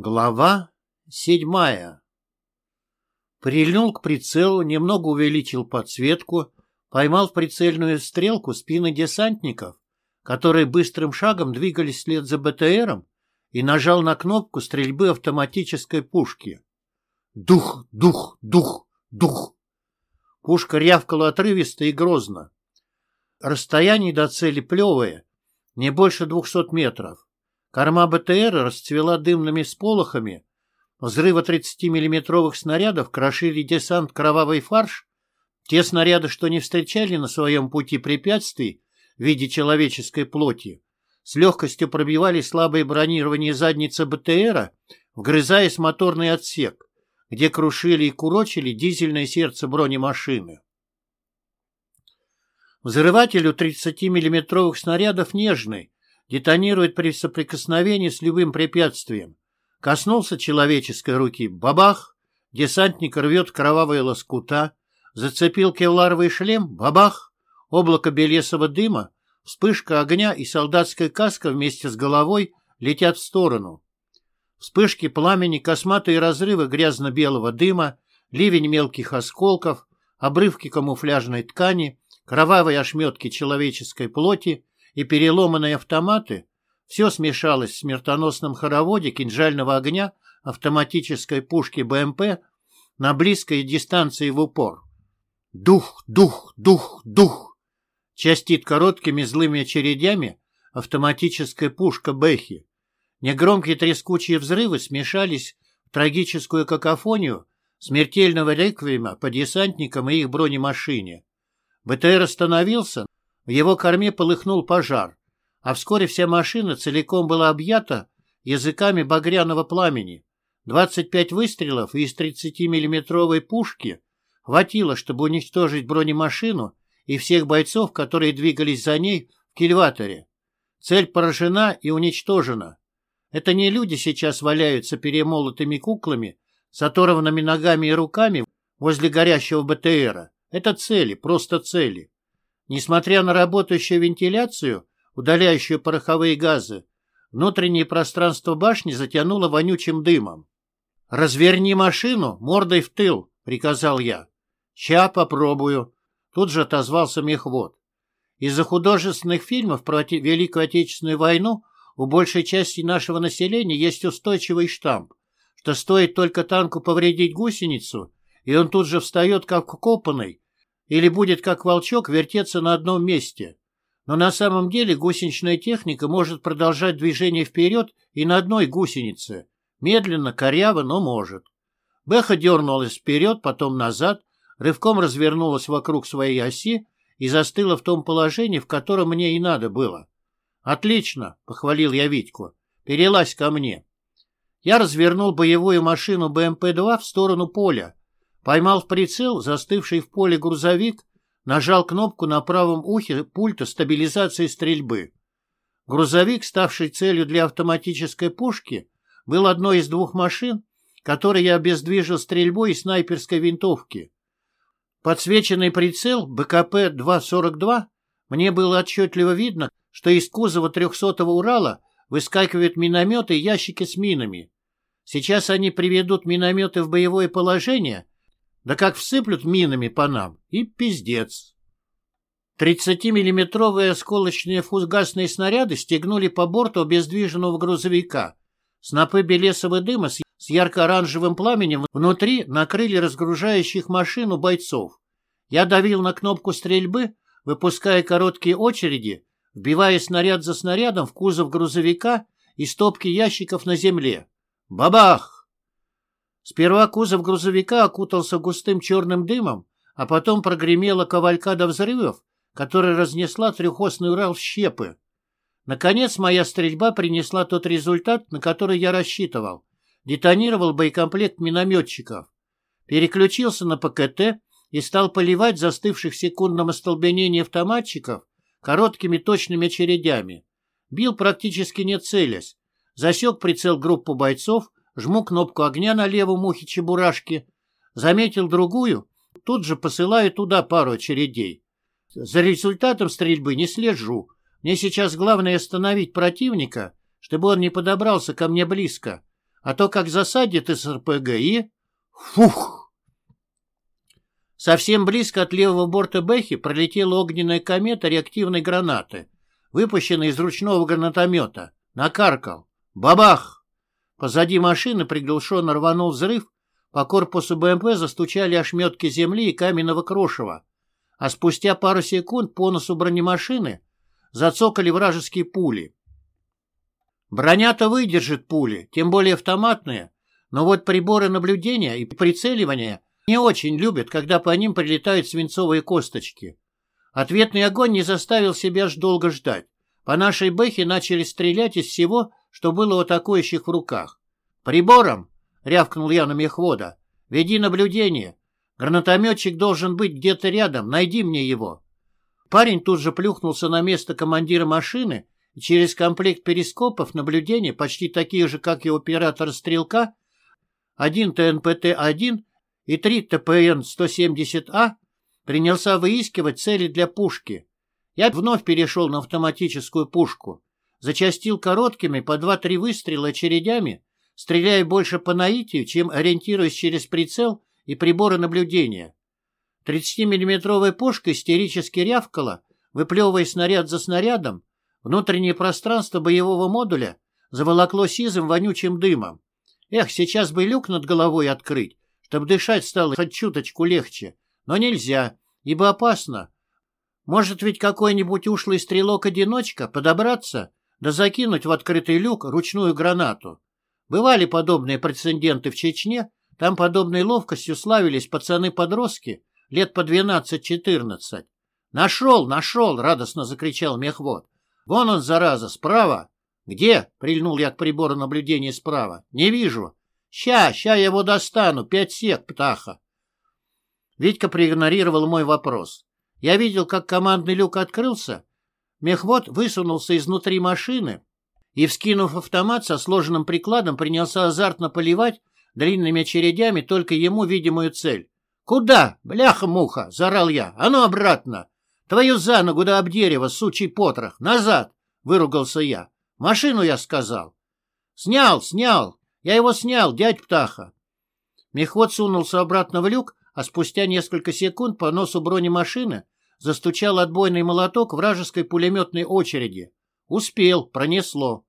Глава седьмая Прильнул к прицелу, немного увеличил подсветку, поймал в прицельную стрелку спины десантников, которые быстрым шагом двигались вслед за БТРом, и нажал на кнопку стрельбы автоматической пушки. Дух, дух, дух, дух. Пушка рявкала отрывисто и грозно. Расстояние до цели плевое, не больше двухсот метров. Корма БТР расцвела дымными сполохами. Взрывы 30-миллиметровых снарядов крошили десант «Кровавый фарш». Те снаряды, что не встречали на своем пути препятствий в виде человеческой плоти, с легкостью пробивали слабое бронирование задницы БТРа, вгрызаясь в моторный отсек, где крушили и курочили дизельное сердце бронемашины. Взрывателю 30-миллиметровых снарядов нежный, детонирует при соприкосновении с любым препятствием. Коснулся человеческой руки — бабах! Десантник рвет кровавые лоскута. Зацепил кевларовый шлем — бабах! Облако белесого дыма, вспышка огня и солдатская каска вместе с головой летят в сторону. Вспышки пламени, косматые разрывы грязно-белого дыма, ливень мелких осколков, обрывки камуфляжной ткани, кровавые ошметки человеческой плоти и переломанные автоматы, все смешалось в смертоносном хороводе кинжального огня автоматической пушки БМП на близкой дистанции в упор. Дух, дух, дух, дух! Частит короткими злыми очередями автоматическая пушка Бэхи. Негромкие трескучие взрывы смешались в трагическую какофонию смертельного реквиема по десантникам и их бронемашине. БТР остановился, в его корме полыхнул пожар, а вскоре вся машина целиком была объята языками багряного пламени. 25 выстрелов из 30-миллиметровой пушки хватило, чтобы уничтожить бронемашину и всех бойцов, которые двигались за ней в кильваторе. Цель поражена и уничтожена. Это не люди сейчас валяются перемолотыми куклами с оторванными ногами и руками возле горящего БТРа. Это цели, просто цели. Несмотря на работающую вентиляцию, удаляющую пороховые газы, внутреннее пространство башни затянуло вонючим дымом. «Разверни машину мордой в тыл», — приказал я. «Ща попробую», — тут же отозвался мехвод. Из-за художественных фильмов про Великую Отечественную войну у большей части нашего населения есть устойчивый штамп, что стоит только танку повредить гусеницу, и он тут же встает как копанный или будет, как волчок, вертеться на одном месте. Но на самом деле гусеничная техника может продолжать движение вперед и на одной гусенице. Медленно, коряво, но может. Бэха дернулась вперед, потом назад, рывком развернулась вокруг своей оси и застыла в том положении, в котором мне и надо было. «Отлично!» — похвалил я Витьку. «Перелазь ко мне». Я развернул боевую машину БМП-2 в сторону поля, Поймал в прицел застывший в поле грузовик, нажал кнопку на правом ухе пульта стабилизации стрельбы. Грузовик, ставший целью для автоматической пушки, был одной из двух машин, которые я обездвижил стрельбой из снайперской винтовки. Подсвеченный прицел БКП-242 мне было отчетливо видно, что из кузова 300-го Урала выскакивают минометы и ящики с минами. Сейчас они приведут минометы в боевое положение да как всыплют минами по нам, и пиздец. 30-миллиметровые осколочные фугасные снаряды стегнули по борту обездвиженного грузовика. Снопы белесого дыма с ярко-оранжевым пламенем внутри накрыли разгружающих машину бойцов. Я давил на кнопку стрельбы, выпуская короткие очереди, вбивая снаряд за снарядом в кузов грузовика и стопки ящиков на земле. Бабах! Сперва кузов грузовика окутался густым черным дымом, а потом прогремела кавалькада взрывов, которая разнесла трехосный Урал в щепы. Наконец моя стрельба принесла тот результат, на который я рассчитывал. Детонировал боекомплект минометчиков. Переключился на ПКТ и стал поливать застывших в секундном остолбенении автоматчиков короткими точными очередями. Бил практически не целясь. Засек прицел группу бойцов, жму кнопку огня на левом ухе чебурашки, заметил другую, тут же посылаю туда пару очередей. За результатом стрельбы не слежу. Мне сейчас главное остановить противника, чтобы он не подобрался ко мне близко. а то как засадит из РПГ и... Фух! Совсем близко от левого борта Бэхи пролетела огненная комета реактивной гранаты, выпущенной из ручного гранатомета. Накаркал. Бабах! Позади машины приглушенно рванул взрыв, по корпусу БМП застучали ошметки земли и каменного крошева, а спустя пару секунд по носу бронемашины зацокали вражеские пули. Броня-то выдержит пули, тем более автоматные, но вот приборы наблюдения и прицеливания не очень любят, когда по ним прилетают свинцовые косточки. Ответный огонь не заставил себя аж долго ждать. По нашей бэхе начали стрелять из всего, что было у атакующих в руках. «Прибором!» — рявкнул я на мехвода. «Веди наблюдение. Гранатометчик должен быть где-то рядом. Найди мне его». Парень тут же плюхнулся на место командира машины и через комплект перископов наблюдения, почти такие же, как и у оператора-стрелка, один ТНПТ-1 и три ТПН-170А, принялся выискивать цели для пушки. Я вновь перешел на автоматическую пушку. Зачастил короткими по два-три выстрела очередями, стреляя больше по наитию, чем ориентируясь через прицел и приборы наблюдения. 30-миллиметровая пушка истерически рявкала, выплевывая снаряд за снарядом, внутреннее пространство боевого модуля заволокло сизым вонючим дымом. Эх, сейчас бы люк над головой открыть, чтобы дышать стало хоть чуточку легче. Но нельзя, ибо опасно. Может ведь какой-нибудь ушлый стрелок-одиночка подобраться да закинуть в открытый люк ручную гранату. Бывали подобные прецеденты в Чечне, там подобной ловкостью славились пацаны-подростки, лет по двенадцать-четырнадцать. «Нашел, нашел!» — радостно закричал мехвод. «Вон он, зараза, справа!» «Где?» — прильнул я к прибору наблюдения справа. «Не вижу». «Ща, ща я его достану, пять сек, птаха!» Витька проигнорировал мой вопрос. Я видел, как командный люк открылся. Мехвод высунулся изнутри машины и, вскинув автомат со сложенным прикладом, принялся азартно поливать длинными очередями только ему видимую цель. «Куда? Бляха-муха!» — заорал я. «А ну обратно! Твою за ногу да об дерево, сучий потрох! Назад!» — выругался я. «Машину я сказал!» «Снял, снял! Я его снял, дядь Птаха!» Мехвод сунулся обратно в люк, а спустя несколько секунд по носу бронемашины застучал отбойный молоток вражеской пулеметной очереди. Успел, пронесло.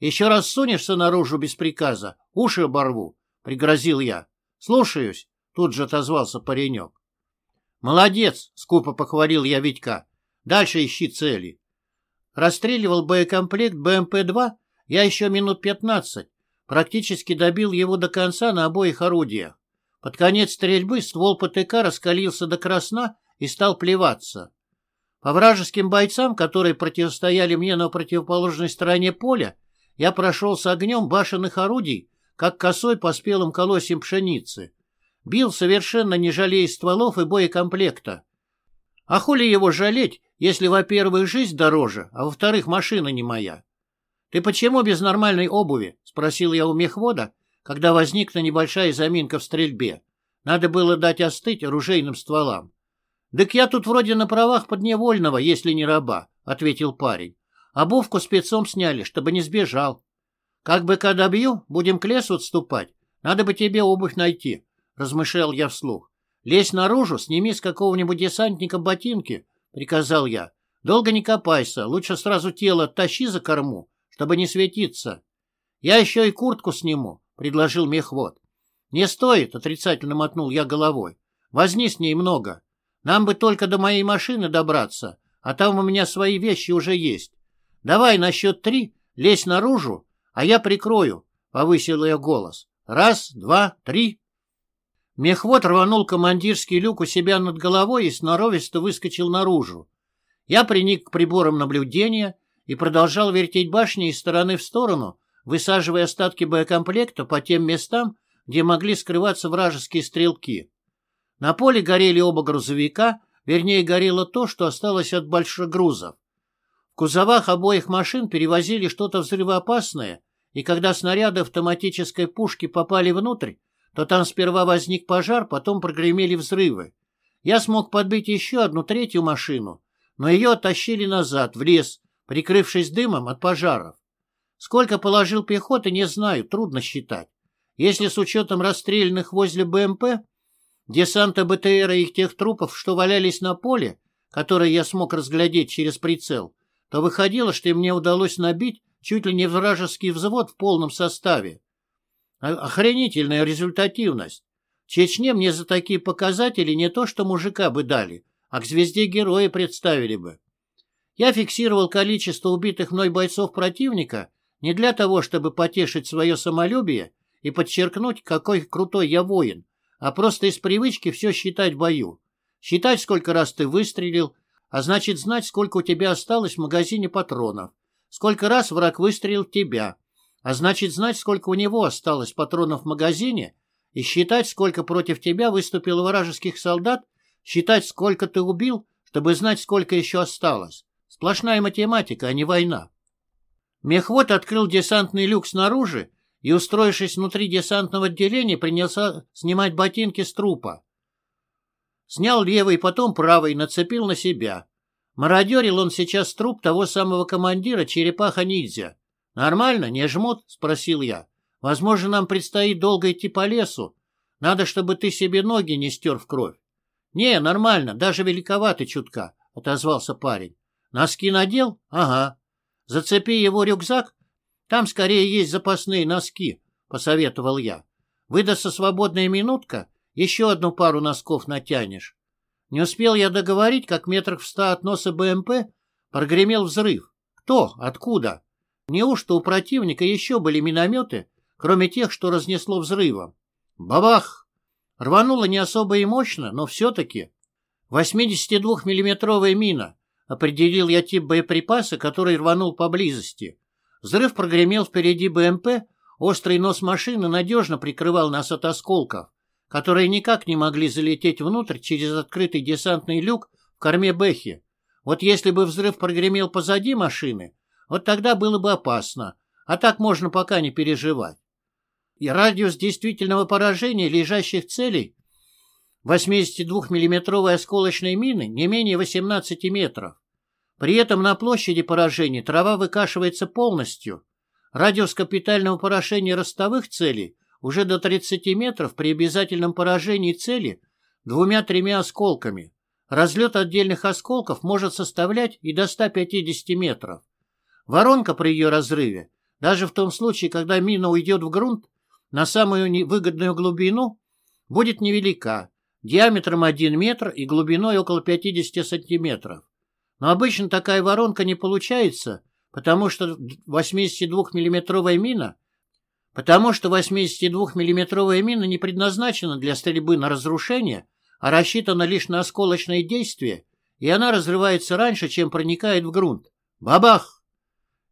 «Еще раз сунешься наружу без приказа, уши оборву», — пригрозил я. «Слушаюсь». Тут же отозвался паренек. «Молодец!» — скупо похвалил я Витька. «Дальше ищи цели». Расстреливал боекомплект БМП-2 я еще минут пятнадцать. Практически добил его до конца на обоих орудиях. Под конец стрельбы ствол ПТК раскалился до красна и стал плеваться. По вражеским бойцам, которые противостояли мне на противоположной стороне поля, я прошел с огнем башенных орудий, как косой по спелым колосьям пшеницы. Бил совершенно не жалея стволов и боекомплекта. А хули его жалеть, если, во-первых, жизнь дороже, а во-вторых, машина не моя? «Ты почему без нормальной обуви?» — спросил я у мехвода, когда возникла небольшая заминка в стрельбе. Надо было дать остыть оружейным стволам. «Так я тут вроде на правах подневольного, если не раба», — ответил парень. «Обувку спецом сняли, чтобы не сбежал. Как бы когда бью, будем к лесу отступать. Надо бы тебе обувь найти. — размышлял я вслух. «Лезь наружу, сними с какого-нибудь десантника ботинки», — приказал я. «Долго не копайся, лучше сразу тело тащи за корму, чтобы не светиться». «Я еще и куртку сниму», — предложил мехвод. «Не стоит», — отрицательно мотнул я головой. «Возни с ней много. Нам бы только до моей машины добраться, а там у меня свои вещи уже есть. Давай на счет три лезь наружу, а я прикрою», — повысил я голос. «Раз, два, три». Мехвод рванул командирский люк у себя над головой и сноровисто выскочил наружу. Я приник к приборам наблюдения и продолжал вертеть башни из стороны в сторону, высаживая остатки боекомплекта по тем местам, где могли скрываться вражеские стрелки. На поле горели оба грузовика, вернее, горело то, что осталось от большегрузов. В кузовах обоих машин перевозили что-то взрывоопасное, и когда снаряды автоматической пушки попали внутрь, то там сперва возник пожар, потом прогремели взрывы. Я смог подбить еще одну третью машину, но ее оттащили назад, в лес, прикрывшись дымом от пожаров. Сколько положил пехоты, не знаю, трудно считать. Если с учетом расстрелянных возле БМП, десанта БТР и их тех трупов, что валялись на поле, которые я смог разглядеть через прицел, то выходило, что мне удалось набить чуть ли не вражеский взвод в полном составе. Охренительная результативность. В Чечне мне за такие показатели не то что мужика бы дали, а к звезде героя представили бы. Я фиксировал количество убитых мной бойцов противника не для того, чтобы потешить свое самолюбие и подчеркнуть, какой крутой я воин, а просто из привычки все считать в бою. Считать, сколько раз ты выстрелил, а значит знать, сколько у тебя осталось в магазине патронов, сколько раз враг выстрелил в тебя, а значит знать, сколько у него осталось патронов в магазине, и считать, сколько против тебя выступило вражеских солдат, считать, сколько ты убил, чтобы знать, сколько еще осталось. Сплошная математика, а не война. Мехвод открыл десантный люк снаружи и, устроившись внутри десантного отделения, принялся снимать ботинки с трупа. Снял левый, потом правый, нацепил на себя. Мародерил он сейчас труп того самого командира черепаха-ниндзя. «Нормально? Не жмут?» — спросил я. «Возможно, нам предстоит долго идти по лесу. Надо, чтобы ты себе ноги не стер в кровь». «Не, нормально, даже великовато чутка», — отозвался парень. Носки надел? Ага. Зацепи его рюкзак. Там скорее есть запасные носки, посоветовал я. Выдастся свободная минутка, еще одну пару носков натянешь. Не успел я договорить, как метрах в ста от носа БМП прогремел взрыв. Кто? Откуда? Неужто у противника еще были минометы, кроме тех, что разнесло взрывом? Бабах! Рвануло не особо и мощно, но все-таки. 82-миллиметровая мина, Определил я тип боеприпаса, который рванул поблизости. Взрыв прогремел впереди БМП, острый нос машины надежно прикрывал нас от осколков, которые никак не могли залететь внутрь через открытый десантный люк в корме Бэхи. Вот если бы взрыв прогремел позади машины, вот тогда было бы опасно, а так можно пока не переживать. И радиус действительного поражения лежащих целей 82-миллиметровой осколочной мины не менее 18 метров. При этом на площади поражения трава выкашивается полностью. Радиус капитального поражения ростовых целей уже до 30 метров при обязательном поражении цели двумя-тремя осколками. Разлет отдельных осколков может составлять и до 150 метров. Воронка при ее разрыве, даже в том случае, когда мина уйдет в грунт, на самую выгодную глубину, будет невелика, диаметром 1 метр и глубиной около 50 сантиметров. Но обычно такая воронка не получается, потому что 82-миллиметровая мина потому что 82-миллиметровая мина не предназначена для стрельбы на разрушение, а рассчитана лишь на осколочные действия, и она разрывается раньше, чем проникает в грунт. Бабах!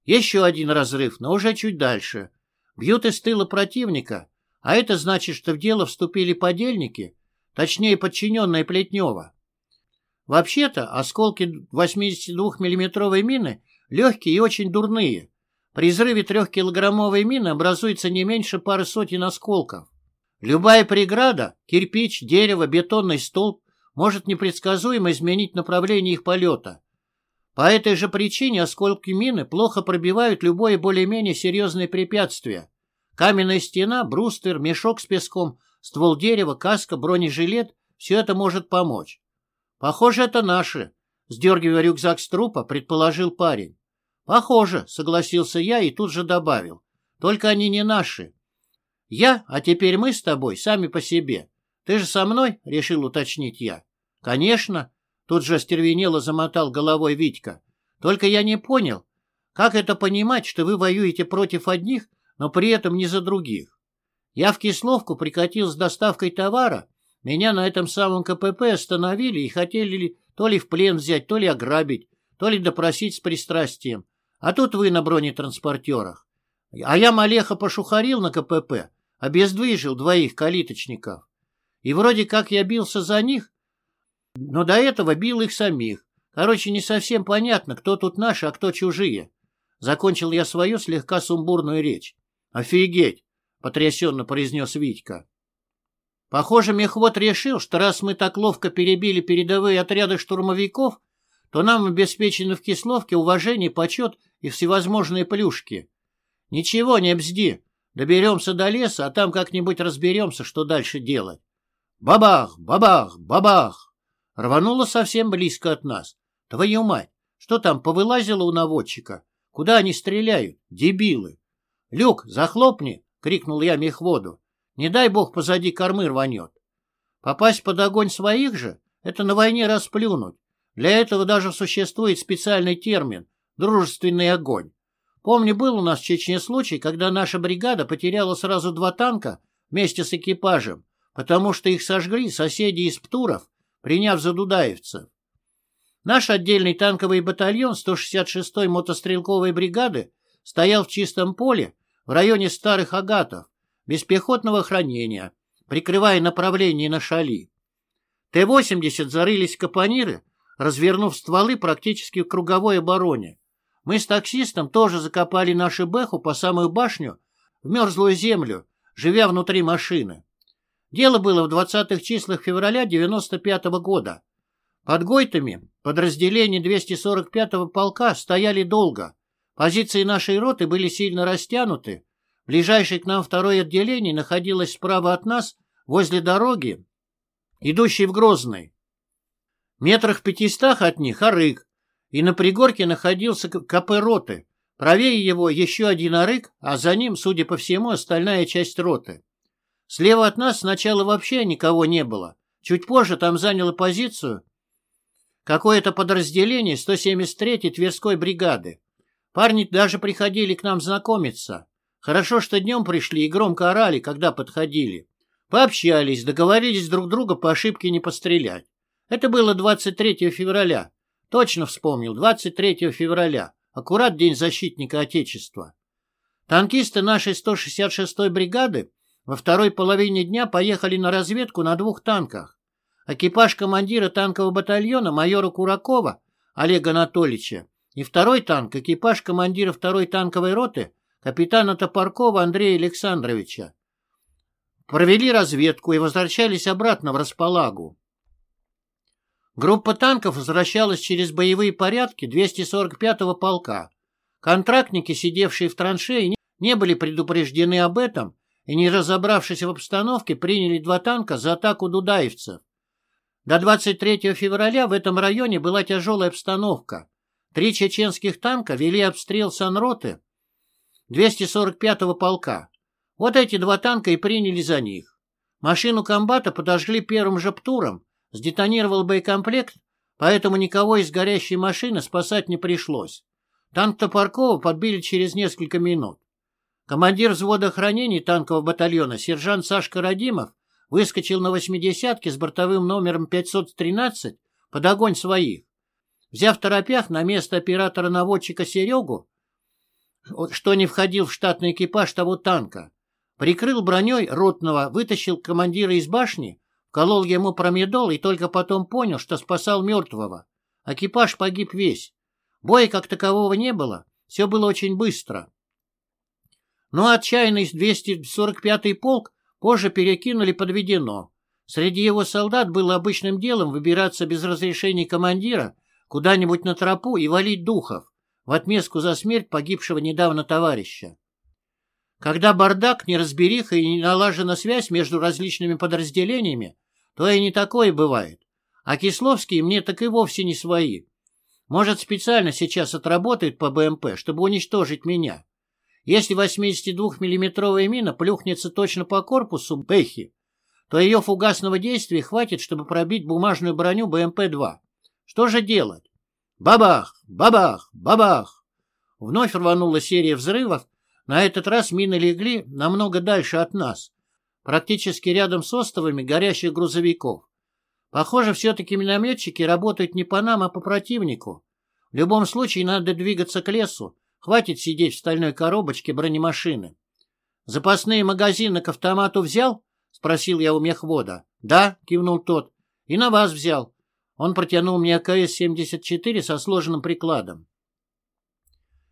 Еще один разрыв, но уже чуть дальше. Бьют из тыла противника, а это значит, что в дело вступили подельники, точнее подчиненные Плетнева. Вообще-то осколки 82-миллиметровой мины легкие и очень дурные. При взрыве трехкилограммовой мины образуется не меньше пары сотен осколков. Любая преграда, кирпич, дерево, бетонный столб может непредсказуемо изменить направление их полета. По этой же причине осколки мины плохо пробивают любое более-менее серьезное препятствие. Каменная стена, бруствер, мешок с песком – ствол дерева, каска, бронежилет — все это может помочь. Похоже, это наши. Сдергивая рюкзак с трупа, предположил парень. Похоже, согласился я и тут же добавил. Только они не наши. Я, а теперь мы с тобой, сами по себе. Ты же со мной, решил уточнить я. Конечно, тут же остервенело замотал головой Витька. Только я не понял, как это понимать, что вы воюете против одних, но при этом не за других? Я в Кисловку прикатил с доставкой товара. Меня на этом самом КПП остановили и хотели то ли в плен взять, то ли ограбить, то ли допросить с пристрастием. А тут вы на бронетранспортерах. А я Малеха пошухарил на КПП, обездвижил двоих калиточников. И вроде как я бился за них, но до этого бил их самих. Короче, не совсем понятно, кто тут наши, а кто чужие. Закончил я свою слегка сумбурную речь. Офигеть! — потрясенно произнес Витька. Похоже, мехвод решил, что раз мы так ловко перебили передовые отряды штурмовиков, то нам обеспечены в Кисловке уважение, почет и всевозможные плюшки. Ничего, не бзди. Доберемся до леса, а там как-нибудь разберемся, что дальше делать. Бабах, бабах, бабах! Рвануло совсем близко от нас. Твою мать, что там повылазило у наводчика? Куда они стреляют? Дебилы! Люк, захлопни! — крикнул я мехводу. Не дай бог позади кормы рванет. Попасть под огонь своих же — это на войне расплюнуть. Для этого даже существует специальный термин — дружественный огонь. Помню, был у нас в Чечне случай, когда наша бригада потеряла сразу два танка вместе с экипажем, потому что их сожгли соседи из Птуров, приняв за дудаевцев. Наш отдельный танковый батальон 166-й мотострелковой бригады стоял в чистом поле в районе Старых Агатов, без пехотного хранения, прикрывая направление на шали. Т-80 зарылись капониры, развернув стволы практически в круговой обороне. Мы с таксистом тоже закопали нашу бэху по самую башню в мерзлую землю, живя внутри машины. Дело было в 20-х числах февраля 95 -го года. Под Гойтами подразделения 245-го полка стояли долго. Позиции нашей роты были сильно растянуты. Ближайшее к нам второе отделение находилось справа от нас, возле дороги, идущей в Грозный. Метрах в пятистах от них Арык, и на пригорке находился КП роты. Правее его еще один Арык, а за ним, судя по всему, остальная часть роты. Слева от нас сначала вообще никого не было. Чуть позже там заняло позицию какое-то подразделение 173-й Тверской бригады. Парни даже приходили к нам знакомиться. Хорошо, что днем пришли и громко орали, когда подходили. Пообщались, договорились друг друга по ошибке не пострелять. Это было 23 февраля. Точно вспомнил, 23 февраля. Аккурат День защитника Отечества. Танкисты нашей 166-й бригады во второй половине дня поехали на разведку на двух танках. Экипаж командира танкового батальона майора Куракова Олега Анатольевича и второй танк, экипаж командира второй танковой роты капитана Топоркова Андрея Александровича. Провели разведку и возвращались обратно в Располагу. Группа танков возвращалась через боевые порядки 245-го полка. Контрактники, сидевшие в траншее, не были предупреждены об этом и, не разобравшись в обстановке, приняли два танка за атаку дудаевцев. До 23 февраля в этом районе была тяжелая обстановка. Три чеченских танка вели обстрел санроты 245-го полка. Вот эти два танка и приняли за них. Машину комбата подожгли первым же птуром, сдетонировал боекомплект, поэтому никого из горящей машины спасать не пришлось. Танк Топоркова подбили через несколько минут. Командир взвода охранения танкового батальона сержант Сашка Радимов выскочил на восьмидесятке с бортовым номером 513 под огонь своих. Взяв торопях на место оператора-наводчика Серегу, что не входил в штатный экипаж того танка, прикрыл броней ротного, вытащил командира из башни, колол ему промедол и только потом понял, что спасал мертвого. Экипаж погиб весь. Боя как такового не было, все было очень быстро. Но отчаянный 245-й полк позже перекинули под Ведено. Среди его солдат было обычным делом выбираться без разрешения командира куда-нибудь на тропу и валить духов в отместку за смерть погибшего недавно товарища. Когда бардак, неразбериха и не налажена связь между различными подразделениями, то и не такое бывает. А Кисловские мне так и вовсе не свои. Может, специально сейчас отработают по БМП, чтобы уничтожить меня. Если 82-миллиметровая мина плюхнется точно по корпусу Бэхи, то ее фугасного действия хватит, чтобы пробить бумажную броню БМП-2. Что же делать? Бабах! Бабах! Бабах! Вновь рванула серия взрывов. На этот раз мины легли намного дальше от нас, практически рядом с островами горящих грузовиков. Похоже, все-таки минометчики работают не по нам, а по противнику. В любом случае надо двигаться к лесу, Хватит сидеть в стальной коробочке бронемашины. «Запасные магазины к автомату взял?» — спросил я у мехвода. «Да», — кивнул тот. «И на вас взял». Он протянул мне АКС-74 со сложенным прикладом.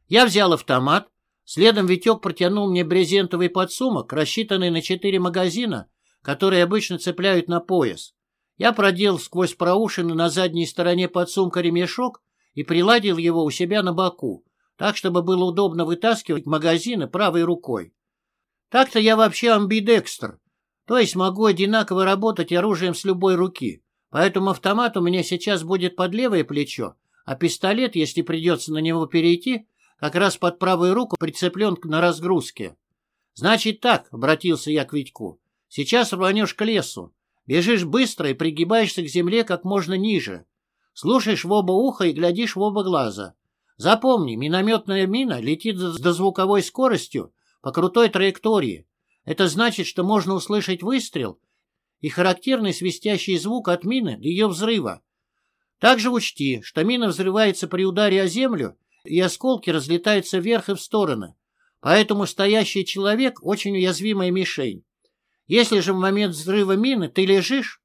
Я взял автомат. Следом Витек протянул мне брезентовый подсумок, рассчитанный на четыре магазина, которые обычно цепляют на пояс. Я продел сквозь проушины на задней стороне подсумка ремешок и приладил его у себя на боку, так, чтобы было удобно вытаскивать магазины правой рукой. Так-то я вообще амбидекстр, то есть могу одинаково работать оружием с любой руки. Поэтому автомат у меня сейчас будет под левое плечо, а пистолет, если придется на него перейти, как раз под правую руку прицеплен на разгрузке. Значит так, обратился я к Витьку, сейчас рванешь к лесу, бежишь быстро и пригибаешься к земле как можно ниже. Слушаешь в оба уха и глядишь в оба глаза. Запомни, минометная мина летит с дозвуковой скоростью по крутой траектории. Это значит, что можно услышать выстрел и характерный свистящий звук от мины до ее взрыва. Также учти, что мина взрывается при ударе о землю, и осколки разлетаются вверх и в стороны. Поэтому стоящий человек – очень уязвимая мишень. Если же в момент взрыва мины ты лежишь,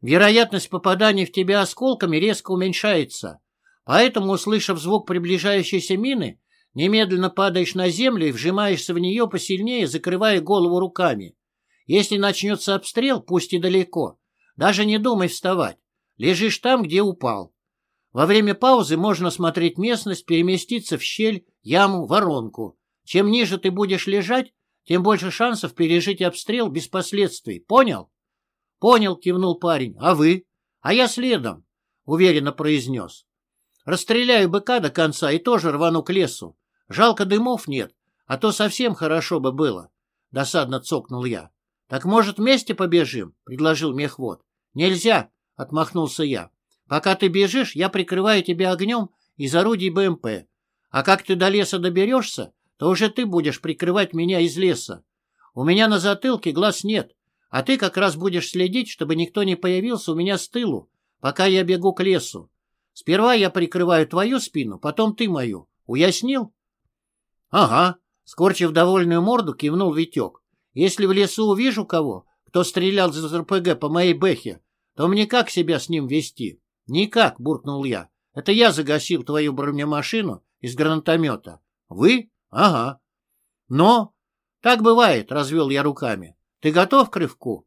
вероятность попадания в тебя осколками резко уменьшается. Поэтому, услышав звук приближающейся мины, немедленно падаешь на землю и вжимаешься в нее посильнее, закрывая голову руками. Если начнется обстрел, пусть и далеко, даже не думай вставать. Лежишь там, где упал. Во время паузы можно смотреть местность, переместиться в щель, яму, воронку. Чем ниже ты будешь лежать, тем больше шансов пережить обстрел без последствий. Понял? Понял, кивнул парень. А вы? А я следом, уверенно произнес. Расстреляю быка до конца и тоже рвану к лесу. Жалко дымов нет, а то совсем хорошо бы было. Досадно цокнул я. Так может вместе побежим? Предложил мехвод. Нельзя, отмахнулся я. Пока ты бежишь, я прикрываю тебя огнем из орудий БМП. А как ты до леса доберешься, то уже ты будешь прикрывать меня из леса. У меня на затылке глаз нет, а ты как раз будешь следить, чтобы никто не появился у меня с тылу, пока я бегу к лесу. Сперва я прикрываю твою спину, потом ты мою. Уяснил? — Ага, — скорчив довольную морду, кивнул Витек. — Если в лесу увижу кого, кто стрелял из РПГ по моей бэхе, то мне как себя с ним вести? — Никак, — буркнул я. — Это я загасил твою бронемашину из гранатомета. — Вы? Ага. Но... Так бывает, развел я руками. Ты готов к рывку?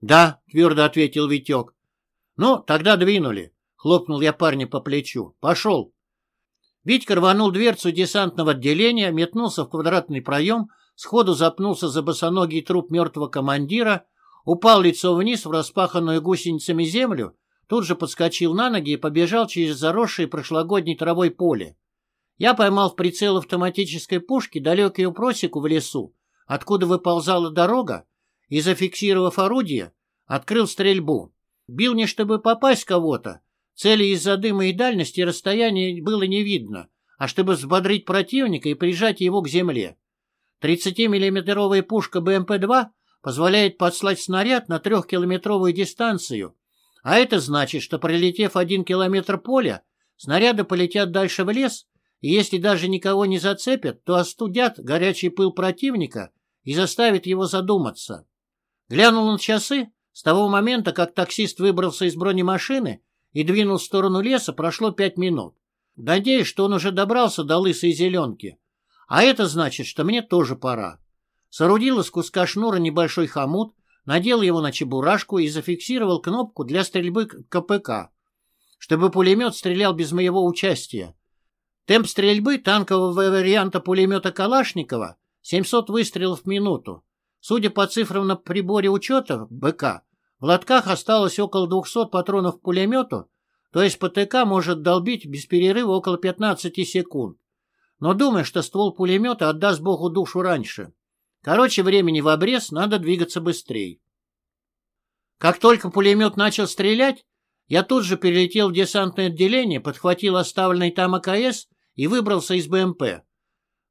Да, твердо ответил Витек. Ну, тогда двинули. Хлопнул я парня по плечу. Пошел. Витька рванул дверцу десантного отделения, метнулся в квадратный проем, сходу запнулся за босоногий труп мертвого командира, упал лицо вниз в распаханную гусеницами землю, тут же подскочил на ноги и побежал через заросшее прошлогодней травой поле. Я поймал в прицел автоматической пушки далекую просеку в лесу, откуда выползала дорога, и, зафиксировав орудие, открыл стрельбу. Бил не чтобы попасть кого-то, цели из-за дыма и дальности расстояния было не видно, а чтобы взбодрить противника и прижать его к земле. 30-миллиметровая пушка БМП-2 позволяет подслать снаряд на трехкилометровую дистанцию, а это значит, что пролетев один километр поля, снаряды полетят дальше в лес и если даже никого не зацепят, то остудят горячий пыл противника и заставят его задуматься. Глянул на часы. С того момента, как таксист выбрался из бронемашины и двинул в сторону леса, прошло пять минут. Надеюсь, что он уже добрался до лысой зеленки. А это значит, что мне тоже пора. Соорудил из куска шнура небольшой хомут, надел его на чебурашку и зафиксировал кнопку для стрельбы КПК, чтобы пулемет стрелял без моего участия. Темп стрельбы танкового варианта пулемета Калашникова 700 выстрелов в минуту. Судя по цифрам на приборе учета БК, в лотках осталось около 200 патронов к пулемету, то есть ПТК может долбить без перерыва около 15 секунд. Но думаю, что ствол пулемета отдаст Богу душу раньше. Короче, времени в обрез, надо двигаться быстрее. Как только пулемет начал стрелять, я тут же перелетел в десантное отделение, подхватил оставленный там АКС и выбрался из БМП.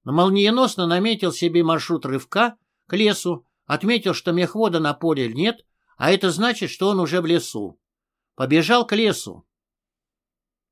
Но молниеносно наметил себе маршрут рывка к лесу, отметил, что мехвода на поле нет, а это значит, что он уже в лесу. Побежал к лесу.